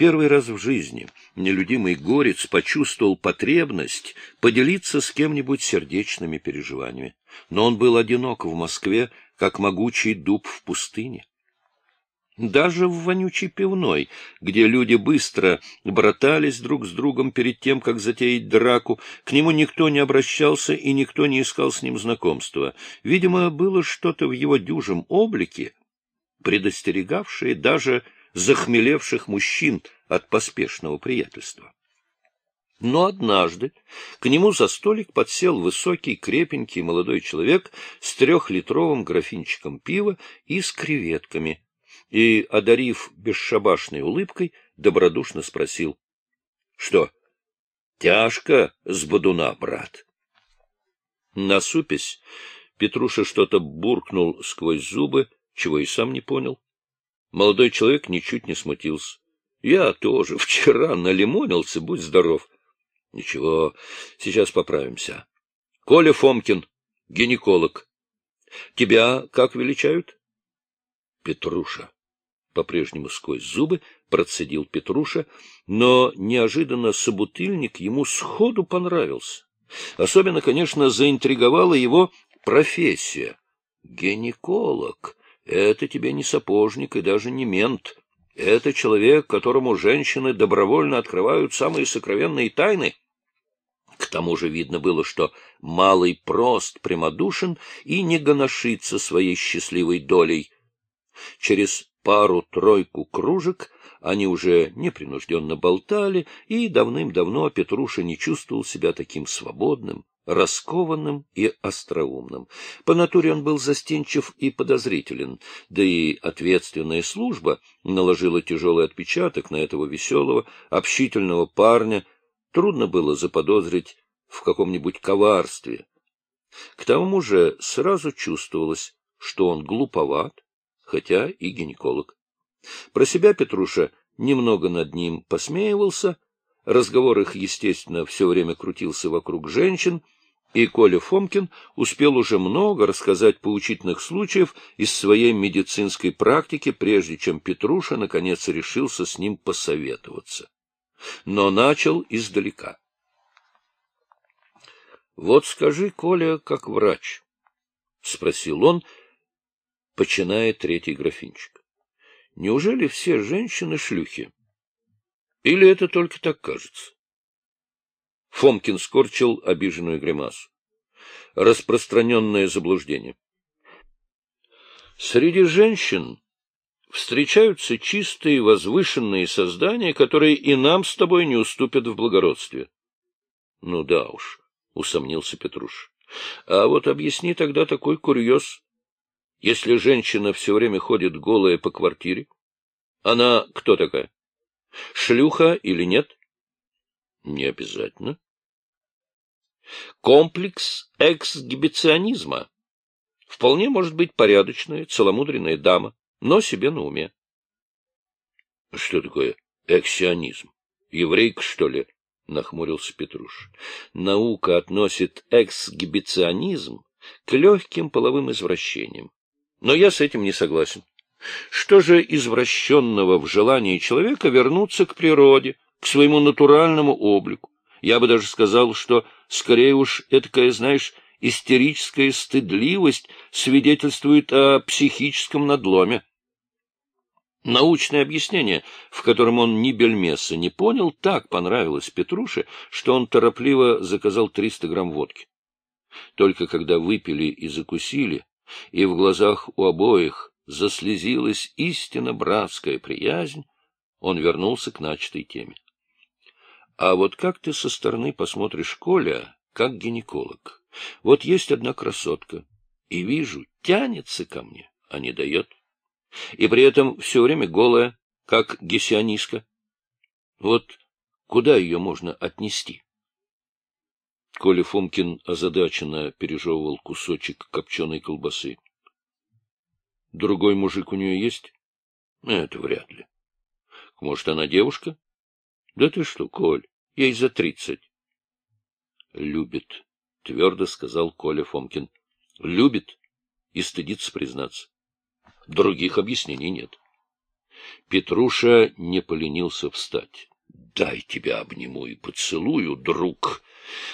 Первый раз в жизни нелюдимый горец почувствовал потребность поделиться с кем-нибудь сердечными переживаниями. Но он был одинок в Москве, как могучий дуб в пустыне. Даже в вонючей пивной, где люди быстро братались друг с другом перед тем, как затеять драку, к нему никто не обращался и никто не искал с ним знакомства. Видимо, было что-то в его дюжем облике, предостерегавшее даже захмелевших мужчин от поспешного приятельства. Но однажды к нему за столик подсел высокий, крепенький молодой человек с трехлитровым графинчиком пива и с креветками, и, одарив бесшабашной улыбкой, добродушно спросил. — Что, тяжко с бодуна, брат? Насупясь, Петруша что-то буркнул сквозь зубы, чего и сам не понял. Молодой человек ничуть не смутился. — Я тоже вчера налимонился, будь здоров. — Ничего, сейчас поправимся. — Коля Фомкин, гинеколог. — Тебя как величают? — Петруша. По-прежнему сквозь зубы процедил Петруша, но неожиданно собутыльник ему сходу понравился. Особенно, конечно, заинтриговала его профессия. Гинеколог. Это тебе не сапожник и даже не мент. Это человек, которому женщины добровольно открывают самые сокровенные тайны. К тому же видно было, что малый прост, прямодушен и не гоношится своей счастливой долей. Через пару-тройку кружек они уже непринужденно болтали, и давным-давно Петруша не чувствовал себя таким свободным, раскованным и остроумным. По натуре он был застенчив и подозрителен, да и ответственная служба наложила тяжелый отпечаток на этого веселого, общительного парня. Трудно было заподозрить в каком-нибудь коварстве. К тому же сразу чувствовалось, что он глуповат, хотя и гинеколог. Про себя Петруша немного над ним посмеивался, разговор их, естественно, все время крутился вокруг женщин, и Коля Фомкин успел уже много рассказать поучительных случаев из своей медицинской практики, прежде чем Петруша, наконец, решился с ним посоветоваться. Но начал издалека. — Вот скажи, Коля, как врач, — спросил он, починая третий графинчик. — Неужели все женщины шлюхи? Или это только так кажется? Фомкин скорчил обиженную гримасу. Распространенное заблуждение. Среди женщин встречаются чистые, возвышенные создания, которые и нам с тобой не уступят в благородстве. — Ну да уж, — усомнился Петруш. — А вот объясни тогда такой курьез. Если женщина все время ходит голая по квартире, она кто такая? Шлюха или нет? Не обязательно. Комплекс эксгибиционизма. Вполне может быть порядочная, целомудренная дама, но себе на уме. Что такое эксионизм? Еврейка, что ли? — нахмурился Петруш. Наука относит эксгибиционизм к легким половым извращениям. Но я с этим не согласен. Что же извращенного в желании человека вернуться к природе, к своему натуральному облику? Я бы даже сказал, что скорее уж этакая, знаешь, истерическая стыдливость свидетельствует о психическом надломе. Научное объяснение, в котором он ни бельмеса не понял, так понравилось Петруше, что он торопливо заказал 300 грамм водки. Только когда выпили и закусили, и в глазах у обоих заслезилась истинно братская приязнь, он вернулся к начатой теме. — А вот как ты со стороны посмотришь Коля, как гинеколог? Вот есть одна красотка, и вижу, тянется ко мне, а не дает. И при этом все время голая, как гессионистка. Вот куда ее можно отнести? Коля Фомкин озадаченно пережевывал кусочек копченой колбасы. Другой мужик у нее есть? Это вряд ли. Может, она девушка? Да ты что, Коль, ей за тридцать. Любит, твердо сказал Коля Фомкин. Любит и стыдится признаться. Других объяснений нет. Петруша не поленился встать. — Дай тебя обниму и поцелую, друг.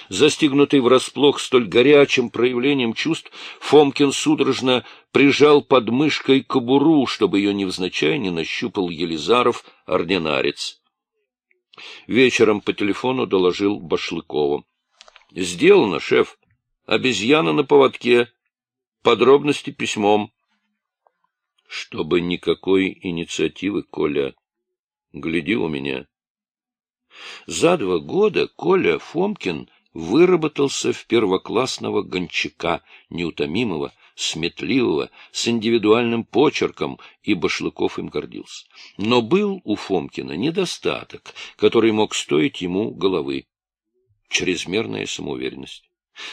Застигнутый врасплох столь горячим проявлением чувств, Фомкин судорожно прижал под мышкой кобуру, чтобы ее невзначай не нащупал Елизаров, ординарец. Вечером по телефону доложил Башлыкову. — Сделано, шеф. Обезьяна на поводке. Подробности письмом. — Чтобы никакой инициативы, Коля. Гляди у меня. За два года Коля Фомкин выработался в первоклассного гончака, неутомимого, сметливого, с индивидуальным почерком, и Башлыков им гордился. Но был у Фомкина недостаток, который мог стоить ему головы — чрезмерная самоуверенность.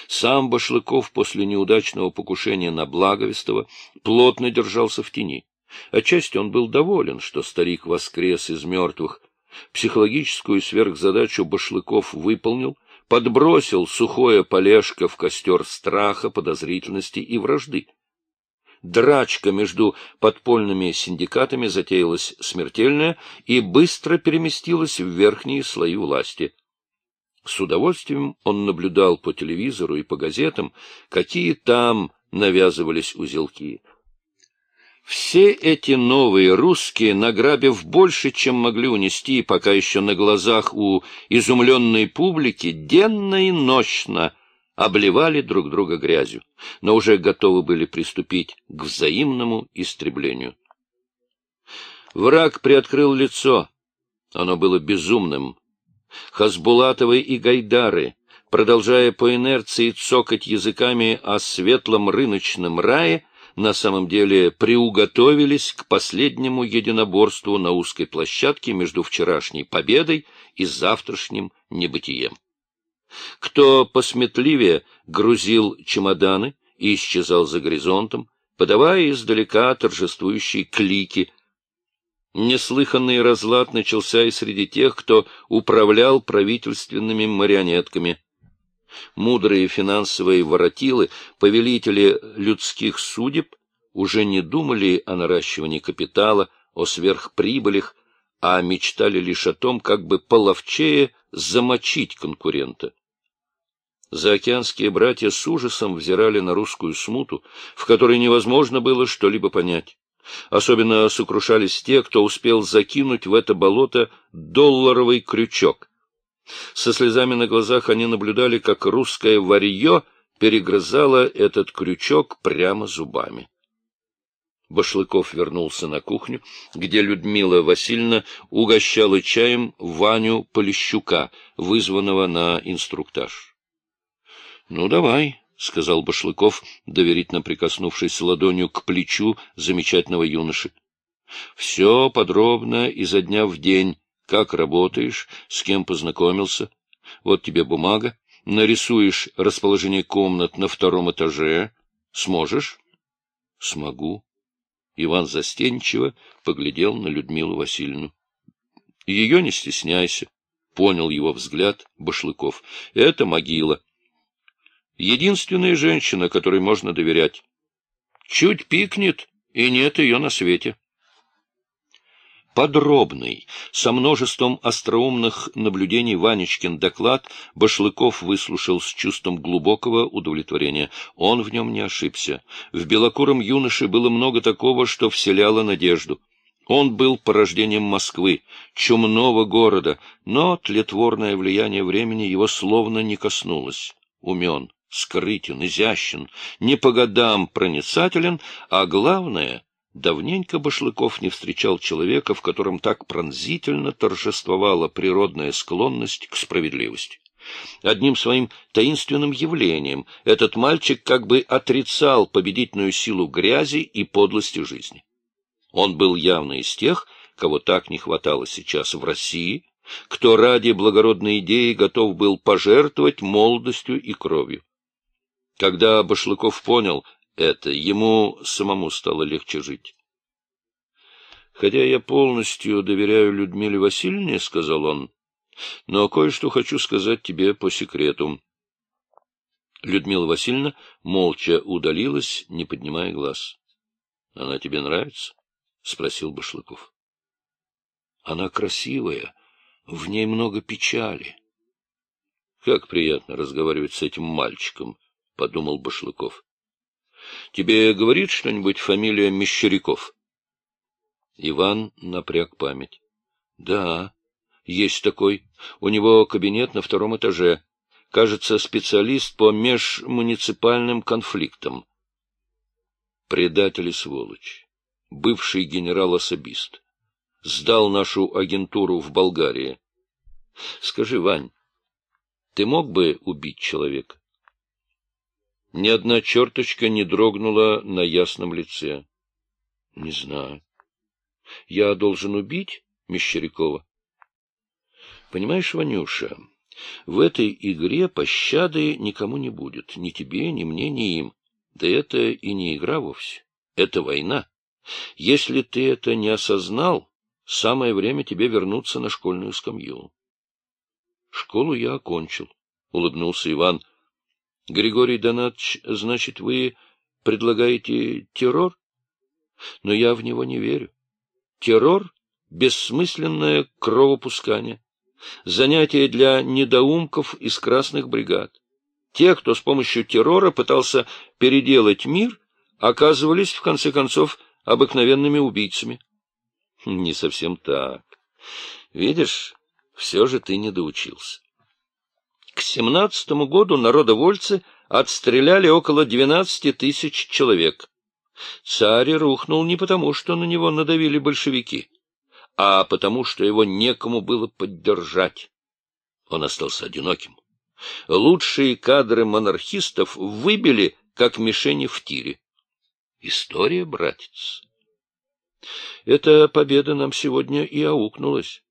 Сам Башлыков после неудачного покушения на Благовестова плотно держался в тени. Отчасти он был доволен, что старик воскрес из мертвых. Психологическую сверхзадачу Башлыков выполнил, подбросил сухое полежко в костер страха, подозрительности и вражды. Драчка между подпольными синдикатами затеялась смертельная и быстро переместилась в верхние слои власти. С удовольствием он наблюдал по телевизору и по газетам, какие там навязывались узелки. Все эти новые русские, награбив больше, чем могли унести, пока еще на глазах у изумленной публики, денно и нощно обливали друг друга грязью, но уже готовы были приступить к взаимному истреблению. Враг приоткрыл лицо. Оно было безумным. Хасбулатовы и Гайдары, продолжая по инерции цокать языками о светлом рыночном рае, на самом деле приуготовились к последнему единоборству на узкой площадке между вчерашней победой и завтрашним небытием. Кто посметливее грузил чемоданы и исчезал за горизонтом, подавая издалека торжествующие клики. Неслыханный разлад начался и среди тех, кто управлял правительственными марионетками — Мудрые финансовые воротилы, повелители людских судеб, уже не думали о наращивании капитала, о сверхприбылях, а мечтали лишь о том, как бы половчее замочить конкурента. Заокеанские братья с ужасом взирали на русскую смуту, в которой невозможно было что-либо понять. Особенно сокрушались те, кто успел закинуть в это болото долларовый крючок — со слезами на глазах они наблюдали, как русское варье перегрызало этот крючок прямо зубами. Башлыков вернулся на кухню, где Людмила Васильевна угощала чаем Ваню Полищука, вызванного на инструктаж. — Ну, давай, — сказал Башлыков, доверительно прикоснувшись ладонью к плечу замечательного юноши. — Все подробно изо дня в день, как работаешь, с кем познакомился. Вот тебе бумага. Нарисуешь расположение комнат на втором этаже. Сможешь? Смогу. Иван застенчиво поглядел на Людмилу Васильевну. Ее не стесняйся. Понял его взгляд Башлыков. Это могила. Единственная женщина, которой можно доверять. Чуть пикнет, и нет ее на свете подробный, со множеством остроумных наблюдений Ванечкин доклад Башлыков выслушал с чувством глубокого удовлетворения. Он в нем не ошибся. В белокуром юноше было много такого, что вселяло надежду. Он был порождением Москвы, чумного города, но тлетворное влияние времени его словно не коснулось. Умен, скрытен, изящен, не по годам проницателен, а главное — Давненько Башлыков не встречал человека, в котором так пронзительно торжествовала природная склонность к справедливости. Одним своим таинственным явлением этот мальчик как бы отрицал победительную силу грязи и подлости жизни. Он был явно из тех, кого так не хватало сейчас в России, кто ради благородной идеи готов был пожертвовать молодостью и кровью. Когда Башлыков понял, это, ему самому стало легче жить. «Хотя я полностью доверяю Людмиле Васильевне, — сказал он, — но кое-что хочу сказать тебе по секрету». Людмила Васильевна молча удалилась, не поднимая глаз. — Она тебе нравится? — спросил Башлыков. Она красивая, в ней много печали. — Как приятно разговаривать с этим мальчиком, — подумал Башлыков. — Тебе говорит что-нибудь фамилия Мещеряков? Иван напряг память. — Да, есть такой. У него кабинет на втором этаже. Кажется, специалист по межмуниципальным конфликтам. Предатель и сволочь. Бывший генерал-особист. Сдал нашу агентуру в Болгарии. Скажи, Вань, ты мог бы убить человека? Ни одна черточка не дрогнула на ясном лице. — Не знаю. — Я должен убить Мещерякова? — Понимаешь, Ванюша, в этой игре пощады никому не будет, ни тебе, ни мне, ни им. Да это и не игра вовсе, это война. Если ты это не осознал, самое время тебе вернуться на школьную скамью. Школу я окончил, — улыбнулся Иван. — Григорий Донатович, значит, вы предлагаете террор? Но я в него не верю. Террор — бессмысленное кровопускание, занятие для недоумков из красных бригад. Те, кто с помощью террора пытался переделать мир, оказывались, в конце концов, обыкновенными убийцами. Не совсем так. Видишь, все же ты не доучился. К семнадцатому году народовольцы отстреляли около двенадцати тысяч человек. Царь рухнул не потому, что на него надавили большевики, а потому, что его некому было поддержать. Он остался одиноким. Лучшие кадры монархистов выбили, как мишени в тире. История, братец. Эта победа нам сегодня и аукнулась.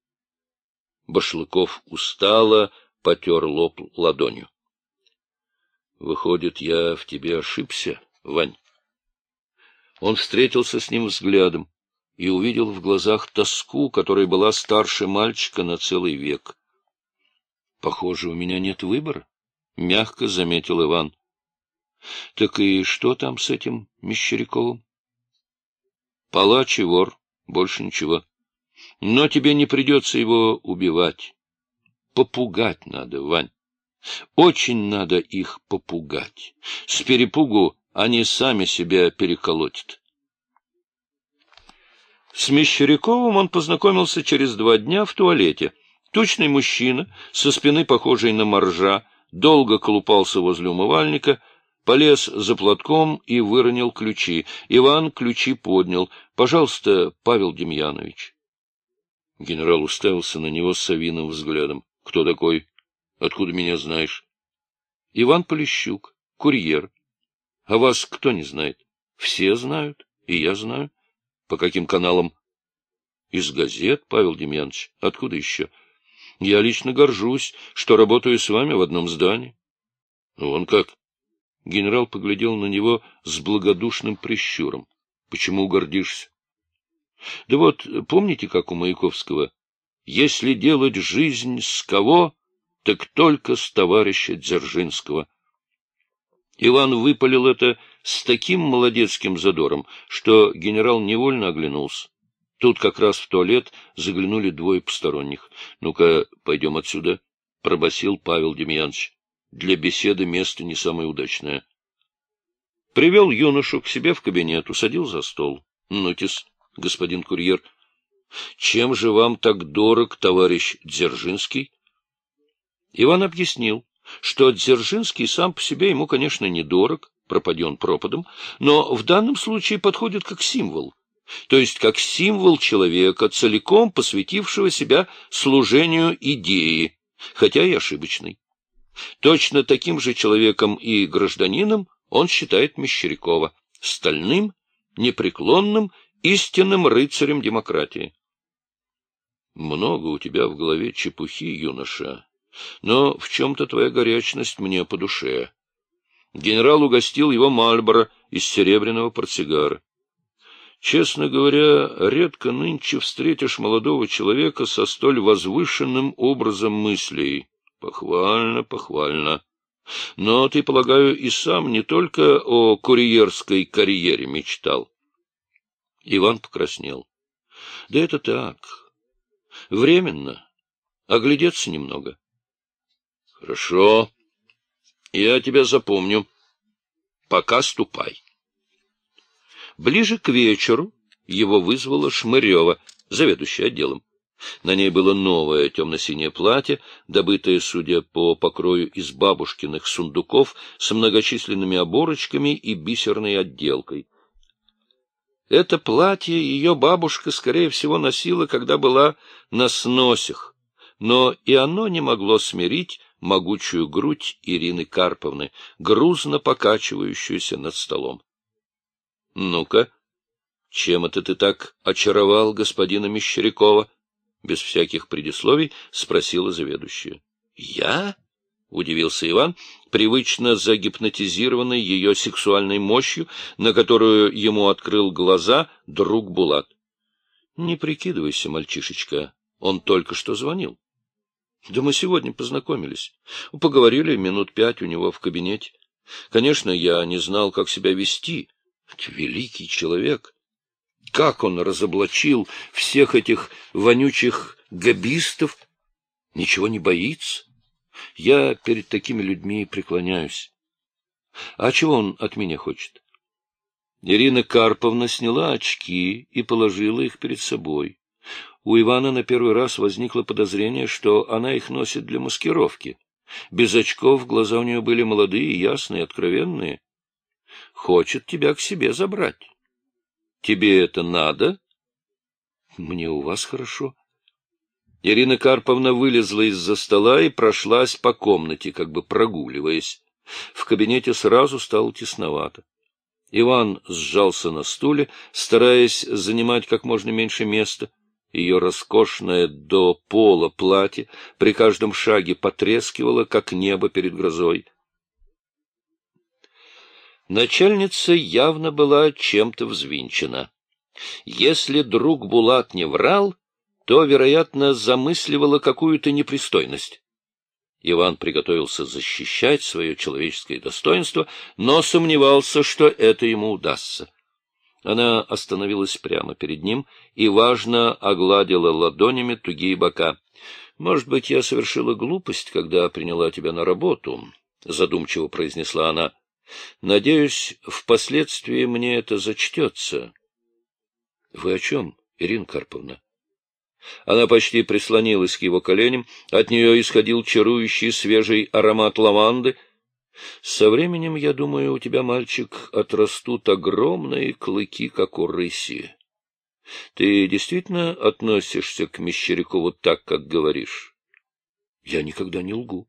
Башлыков устало потер лоб ладонью. — Выходит, я в тебе ошибся, Вань? Он встретился с ним взглядом и увидел в глазах тоску, которая была старше мальчика на целый век. — Похоже, у меня нет выбора, — мягко заметил Иван. — Так и что там с этим Мещеряковым? — Палач и вор, больше ничего. Но тебе не придется его убивать. Попугать надо, Вань. Очень надо их попугать. С перепугу они сами себя переколотят. С Мещеряковым он познакомился через два дня в туалете. Тучный мужчина, со спины похожий на моржа, долго колупался возле умывальника, полез за платком и выронил ключи. Иван ключи поднял. — Пожалуйста, Павел Демьянович. Генерал уставился на него с совиным взглядом. — Кто такой? Откуда меня знаешь? — Иван Полищук, курьер. — А вас кто не знает? — Все знают, и я знаю. — По каким каналам? — Из газет, Павел Демьянович. Откуда еще? — Я лично горжусь, что работаю с вами в одном здании. — Вон как. Генерал поглядел на него с благодушным прищуром. — Почему гордишься? Да вот, помните, как у Маяковского? Если делать жизнь с кого, так только с товарища Дзержинского. Иван выпалил это с таким молодецким задором, что генерал невольно оглянулся. Тут как раз в туалет заглянули двое посторонних. — Ну-ка, пойдем отсюда, — пробасил Павел Демьянович. Для беседы место не самое удачное. Привел юношу к себе в кабинет, усадил за стол. — Нотис, господин курьер. Чем же вам так дорог товарищ Дзержинский? Иван объяснил, что Дзержинский сам по себе ему, конечно, недорог, пропаден пропадом, но в данном случае подходит как символ, то есть как символ человека, целиком посвятившего себя служению идеи, хотя и ошибочной. Точно таким же человеком и гражданином он считает Мещерякова, стальным, непреклонным истинным рыцарем демократии. Много у тебя в голове чепухи, юноша, но в чем-то твоя горячность мне по душе. Генерал угостил его Мальборо из серебряного портсигара. Честно говоря, редко нынче встретишь молодого человека со столь возвышенным образом мыслей. Похвально, похвально. Но ты, полагаю, и сам не только о курьерской карьере мечтал. Иван покраснел. — Да это так. Временно. Оглядеться немного. — Хорошо. Я тебя запомню. Пока ступай. Ближе к вечеру его вызвала Шмырева, заведующая отделом. На ней было новое темно-синее платье, добытое, судя по покрою, из бабушкиных сундуков с многочисленными оборочками и бисерной отделкой. Это платье ее бабушка, скорее всего, носила, когда была на сносях, но и оно не могло смирить могучую грудь Ирины Карповны, грузно покачивающуюся над столом. — Ну-ка, чем это ты так очаровал господина Мещерякова? — без всяких предисловий спросила заведующая. — Я? — удивился Иван, привычно загипнотизированный ее сексуальной мощью, на которую ему открыл глаза друг Булат. — Не прикидывайся, мальчишечка, он только что звонил. — Да мы сегодня познакомились. Поговорили минут пять у него в кабинете. Конечно, я не знал, как себя вести. Великий человек. Как он разоблачил всех этих вонючих габистов? Ничего не боится? Я перед такими людьми преклоняюсь. А чего он от меня хочет? Ирина Карповна сняла очки и положила их перед собой. У Ивана на первый раз возникло подозрение, что она их носит для маскировки. Без очков глаза у нее были молодые, ясные, откровенные. Хочет тебя к себе забрать. Тебе это надо? Мне у вас хорошо. Ирина Карповна вылезла из-за стола и прошлась по комнате, как бы прогуливаясь. В кабинете сразу стало тесновато. Иван сжался на стуле, стараясь занимать как можно меньше места. Ее роскошное до пола платье при каждом шаге потрескивало, как небо перед грозой. Начальница явно была чем-то взвинчена. Если друг Булат не врал, то, вероятно, замысливала какую-то непристойность. Иван приготовился защищать свое человеческое достоинство, но сомневался, что это ему удастся. Она остановилась прямо перед ним и, важно, огладила ладонями тугие бока. — Может быть, я совершила глупость, когда приняла тебя на работу? — задумчиво произнесла она. — Надеюсь, впоследствии мне это зачтется. — Вы о чем, Ирина Карповна? Она почти прислонилась к его коленям, от нее исходил чарующий свежий аромат лаванды. Со временем, я думаю, у тебя, мальчик, отрастут огромные клыки, как у рыси. Ты действительно относишься к Мещерякову так, как говоришь? Я никогда не лгу.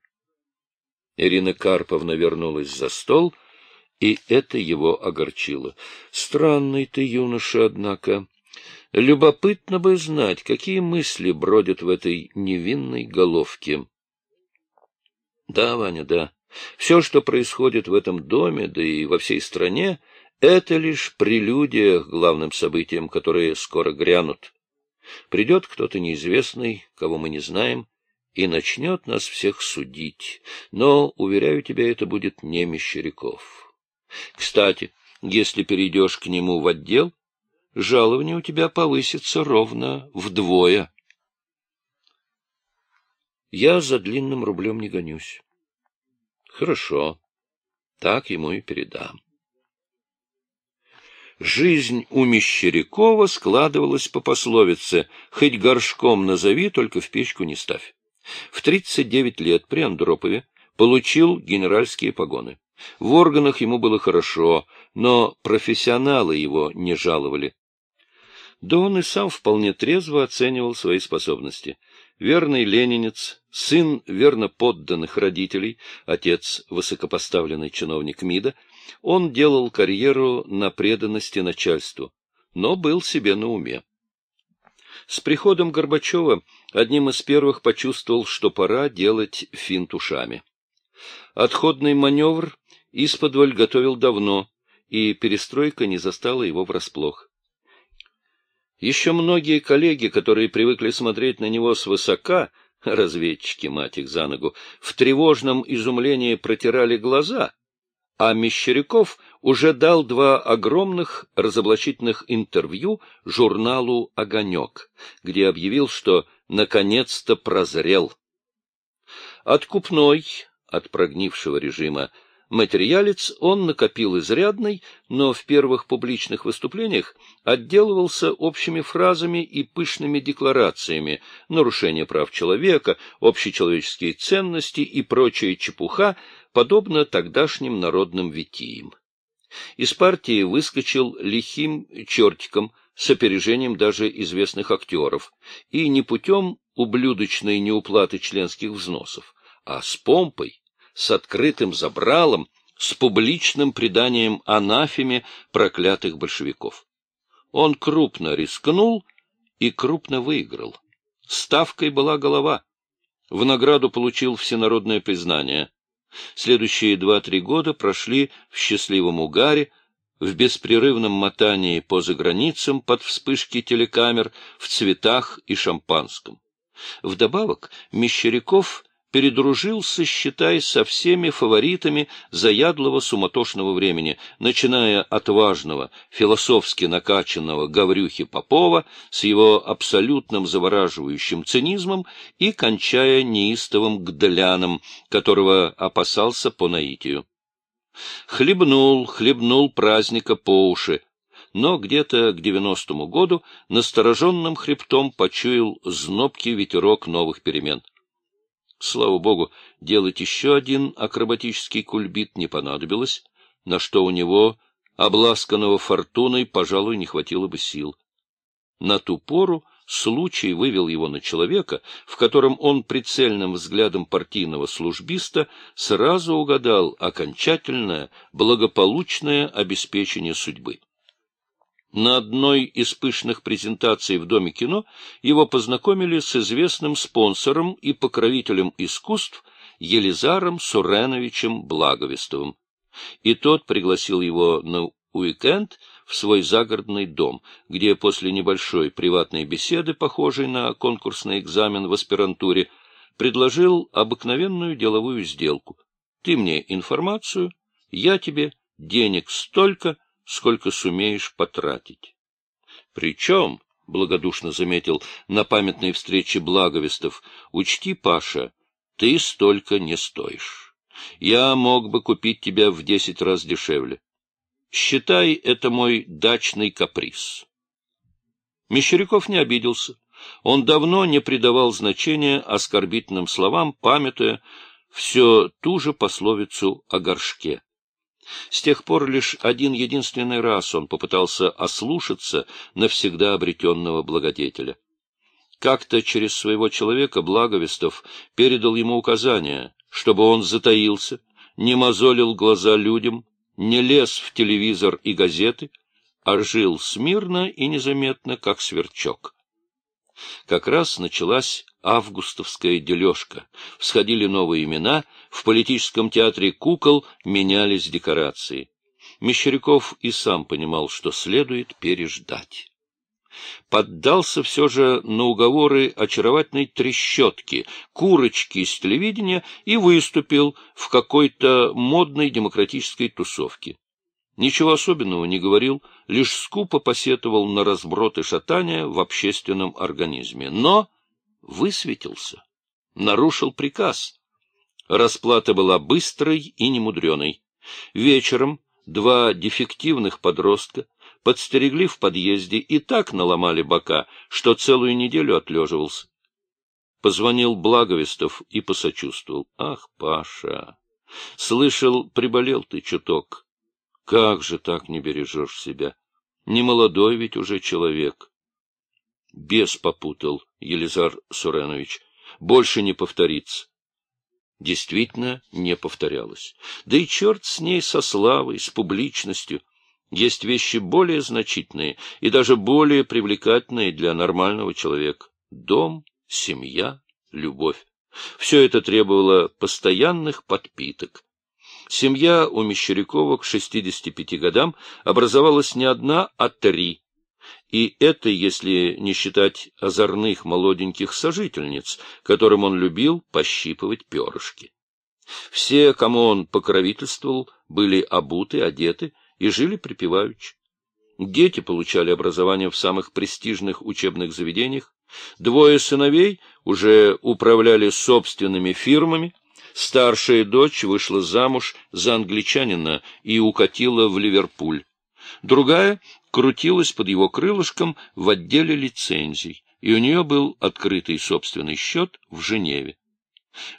Ирина Карповна вернулась за стол, и это его огорчило. Странный ты юноша, однако. Любопытно бы знать, какие мысли бродят в этой невинной головке. Да, Ваня, да. Все, что происходит в этом доме, да и во всей стране, это лишь прелюдия к главным событиям, которые скоро грянут. Придет кто-то неизвестный, кого мы не знаем, и начнет нас всех судить. Но, уверяю тебя, это будет не Мещеряков. Кстати, если перейдешь к нему в отдел, жалование у тебя повысится ровно вдвое. Я за длинным рублем не гонюсь. Хорошо, так ему и передам. Жизнь у Мещерякова складывалась по пословице «Хоть горшком назови, только в печку не ставь». В 39 лет при Андропове получил генеральские погоны. В органах ему было хорошо, но профессионалы его не жаловали. Да он и сам вполне трезво оценивал свои способности. Верный ленинец, сын верно подданных родителей, отец высокопоставленный чиновник МИДа, он делал карьеру на преданности начальству, но был себе на уме. С приходом Горбачева одним из первых почувствовал, что пора делать финт ушами. Отходный маневр исподволь готовил давно, и перестройка не застала его врасплох. Еще многие коллеги, которые привыкли смотреть на него свысока, разведчики, мать их за ногу, в тревожном изумлении протирали глаза, а Мещеряков уже дал два огромных разоблачительных интервью журналу «Огонек», где объявил, что наконец-то прозрел. Откупной от прогнившего режима материалец он накопил изрядный, но в первых публичных выступлениях отделывался общими фразами и пышными декларациями, нарушение прав человека, общечеловеческие ценности и прочая чепуха, подобно тогдашним народным витиям. Из партии выскочил лихим чертиком с опережением даже известных актеров, и не путем ублюдочной неуплаты членских взносов, а с помпой, с открытым забралом, с публичным преданием анафеме проклятых большевиков. Он крупно рискнул и крупно выиграл. Ставкой была голова. В награду получил всенародное признание. Следующие два-три года прошли в счастливом угаре, в беспрерывном мотании по заграницам под вспышки телекамер, в цветах и шампанском. Вдобавок Мещеряков передружился, считай, со всеми фаворитами заядлого суматошного времени, начиная от важного, философски накачанного Гаврюхи Попова с его абсолютным завораживающим цинизмом и кончая неистовым Гдаляном, которого опасался по наитию. Хлебнул, хлебнул праздника по уши, но где-то к девяностому году настороженным хребтом почуял знобкий ветерок новых перемен. Слава богу, делать еще один акробатический кульбит не понадобилось, на что у него, обласканного фортуной, пожалуй, не хватило бы сил. На ту пору случай вывел его на человека, в котором он прицельным взглядом партийного службиста сразу угадал окончательное, благополучное обеспечение судьбы. На одной из пышных презентаций в Доме кино его познакомили с известным спонсором и покровителем искусств Елизаром Суреновичем Благовестовым. И тот пригласил его на уикенд в свой загородный дом, где после небольшой приватной беседы, похожей на конкурсный экзамен в аспирантуре, предложил обыкновенную деловую сделку. Ты мне информацию, я тебе денег столько, сколько сумеешь потратить. Причем, — благодушно заметил на памятной встрече благовестов, — учти, Паша, ты столько не стоишь. Я мог бы купить тебя в десять раз дешевле. Считай, это мой дачный каприз. Мещеряков не обиделся. Он давно не придавал значения оскорбительным словам, памятуя все ту же пословицу о горшке. С тех пор лишь один единственный раз он попытался ослушаться навсегда обретенного благодетеля. Как-то через своего человека Благовестов передал ему указание, чтобы он затаился, не мозолил глаза людям, не лез в телевизор и газеты, а жил смирно и незаметно, как сверчок. Как раз началась августовская дележка, всходили новые имена, в политическом театре кукол менялись декорации. Мещеряков и сам понимал, что следует переждать. Поддался все же на уговоры очаровательной трещотки, курочки из телевидения и выступил в какой-то модной демократической тусовке. Ничего особенного не говорил, лишь скупо посетовал на разброд шатания в общественном организме. Но высветился, нарушил приказ. Расплата была быстрой и немудреной. Вечером два дефективных подростка подстерегли в подъезде и так наломали бока, что целую неделю отлеживался. Позвонил Благовестов и посочувствовал. — Ах, Паша! Слышал, приболел ты чуток. Как же так не бережешь себя? Не молодой ведь уже человек. Бес попутал, Елизар Суренович. Больше не повторится. Действительно, не повторялось. Да и черт с ней, со славой, с публичностью. Есть вещи более значительные и даже более привлекательные для нормального человека. Дом, семья, любовь. Все это требовало постоянных подпиток. Семья у Мещерякова к 65 годам образовалась не одна, а три. И это, если не считать озорных молоденьких сожительниц, которым он любил пощипывать перышки. Все, кому он покровительствовал, были обуты, одеты и жили припеваючи. Дети получали образование в самых престижных учебных заведениях, Двое сыновей уже управляли собственными фирмами, старшая дочь вышла замуж за англичанина и укатила в Ливерпуль. Другая крутилась под его крылышком в отделе лицензий, и у нее был открытый собственный счет в Женеве.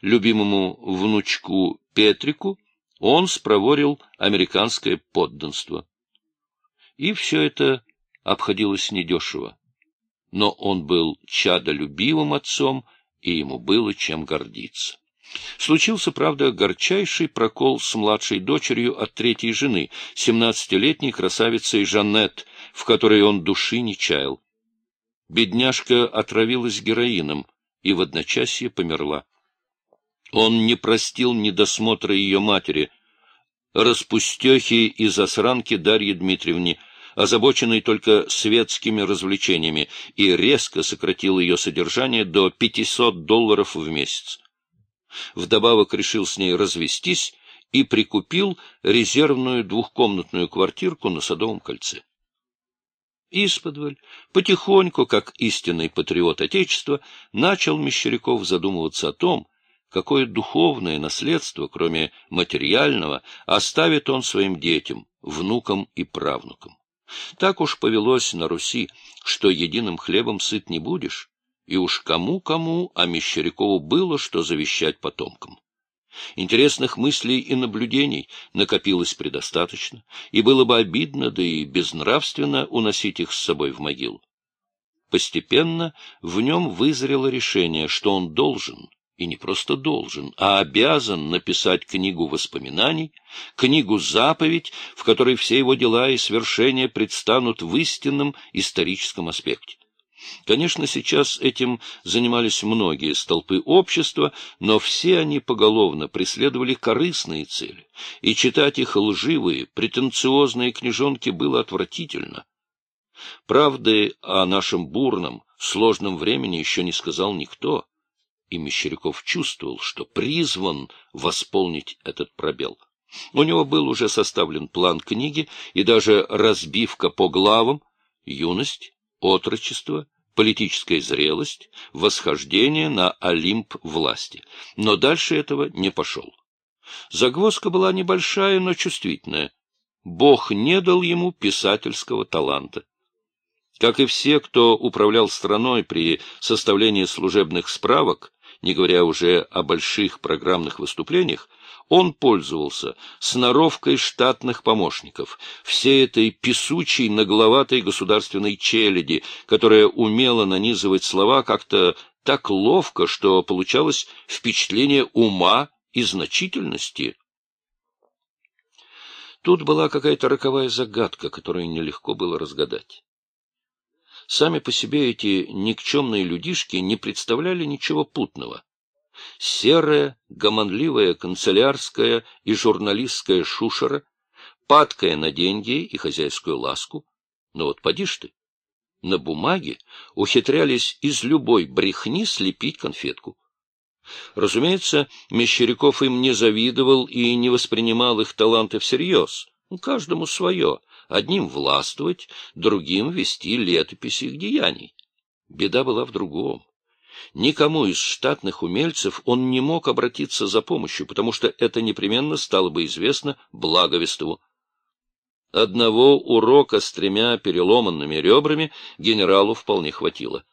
Любимому внучку Петрику он спроворил американское подданство. И все это обходилось недешево. Но он был чадолюбивым отцом, и ему было чем гордиться. Случился, правда, горчайший прокол с младшей дочерью от третьей жены, семнадцатилетней красавицей Жанет, в которой он души не чаял. Бедняжка отравилась героином и в одночасье померла. Он не простил недосмотра ее матери, распустехи и засранки Дарьи Дмитриевне, озабоченной только светскими развлечениями, и резко сократил ее содержание до 500 долларов в месяц. Вдобавок решил с ней развестись и прикупил резервную двухкомнатную квартирку на Садовом кольце. Исподволь, потихоньку, как истинный патриот Отечества, начал Мещеряков задумываться о том, какое духовное наследство, кроме материального, оставит он своим детям, внукам и правнукам. Так уж повелось на Руси, что единым хлебом сыт не будешь, и уж кому-кому, а Мещерякову было что завещать потомкам. Интересных мыслей и наблюдений накопилось предостаточно, и было бы обидно, да и безнравственно уносить их с собой в могилу. Постепенно в нем вызрело решение, что он должен, и не просто должен, а обязан написать книгу воспоминаний, книгу-заповедь, в которой все его дела и свершения предстанут в истинном историческом аспекте. Конечно, сейчас этим занимались многие столпы общества, но все они поголовно преследовали корыстные цели, и читать их лживые, претенциозные книжонки было отвратительно. Правды о нашем бурном, сложном времени еще не сказал никто, и Мещеряков чувствовал, что призван восполнить этот пробел. У него был уже составлен план книги и даже разбивка по главам «Юность», «Отрочество», политическая зрелость, восхождение на Олимп власти. Но дальше этого не пошел. Загвоздка была небольшая, но чувствительная. Бог не дал ему писательского таланта. Как и все, кто управлял страной при составлении служебных справок, не говоря уже о больших программных выступлениях, он пользовался сноровкой штатных помощников, всей этой песучей нагловатой государственной челяди, которая умела нанизывать слова как-то так ловко, что получалось впечатление ума и значительности. Тут была какая-то роковая загадка, которую нелегко было разгадать. Сами по себе эти никчемные людишки не представляли ничего путного серая, гомонливая канцелярская и журналистская шушера, падкая на деньги и хозяйскую ласку. Но вот поди ж ты, на бумаге ухитрялись из любой брехни слепить конфетку. Разумеется, Мещеряков им не завидовал и не воспринимал их таланты всерьез. Каждому свое. Одним властвовать, другим вести летопись их деяний. Беда была в другом. Никому из штатных умельцев он не мог обратиться за помощью, потому что это непременно стало бы известно Благовестову. Одного урока с тремя переломанными ребрами генералу вполне хватило.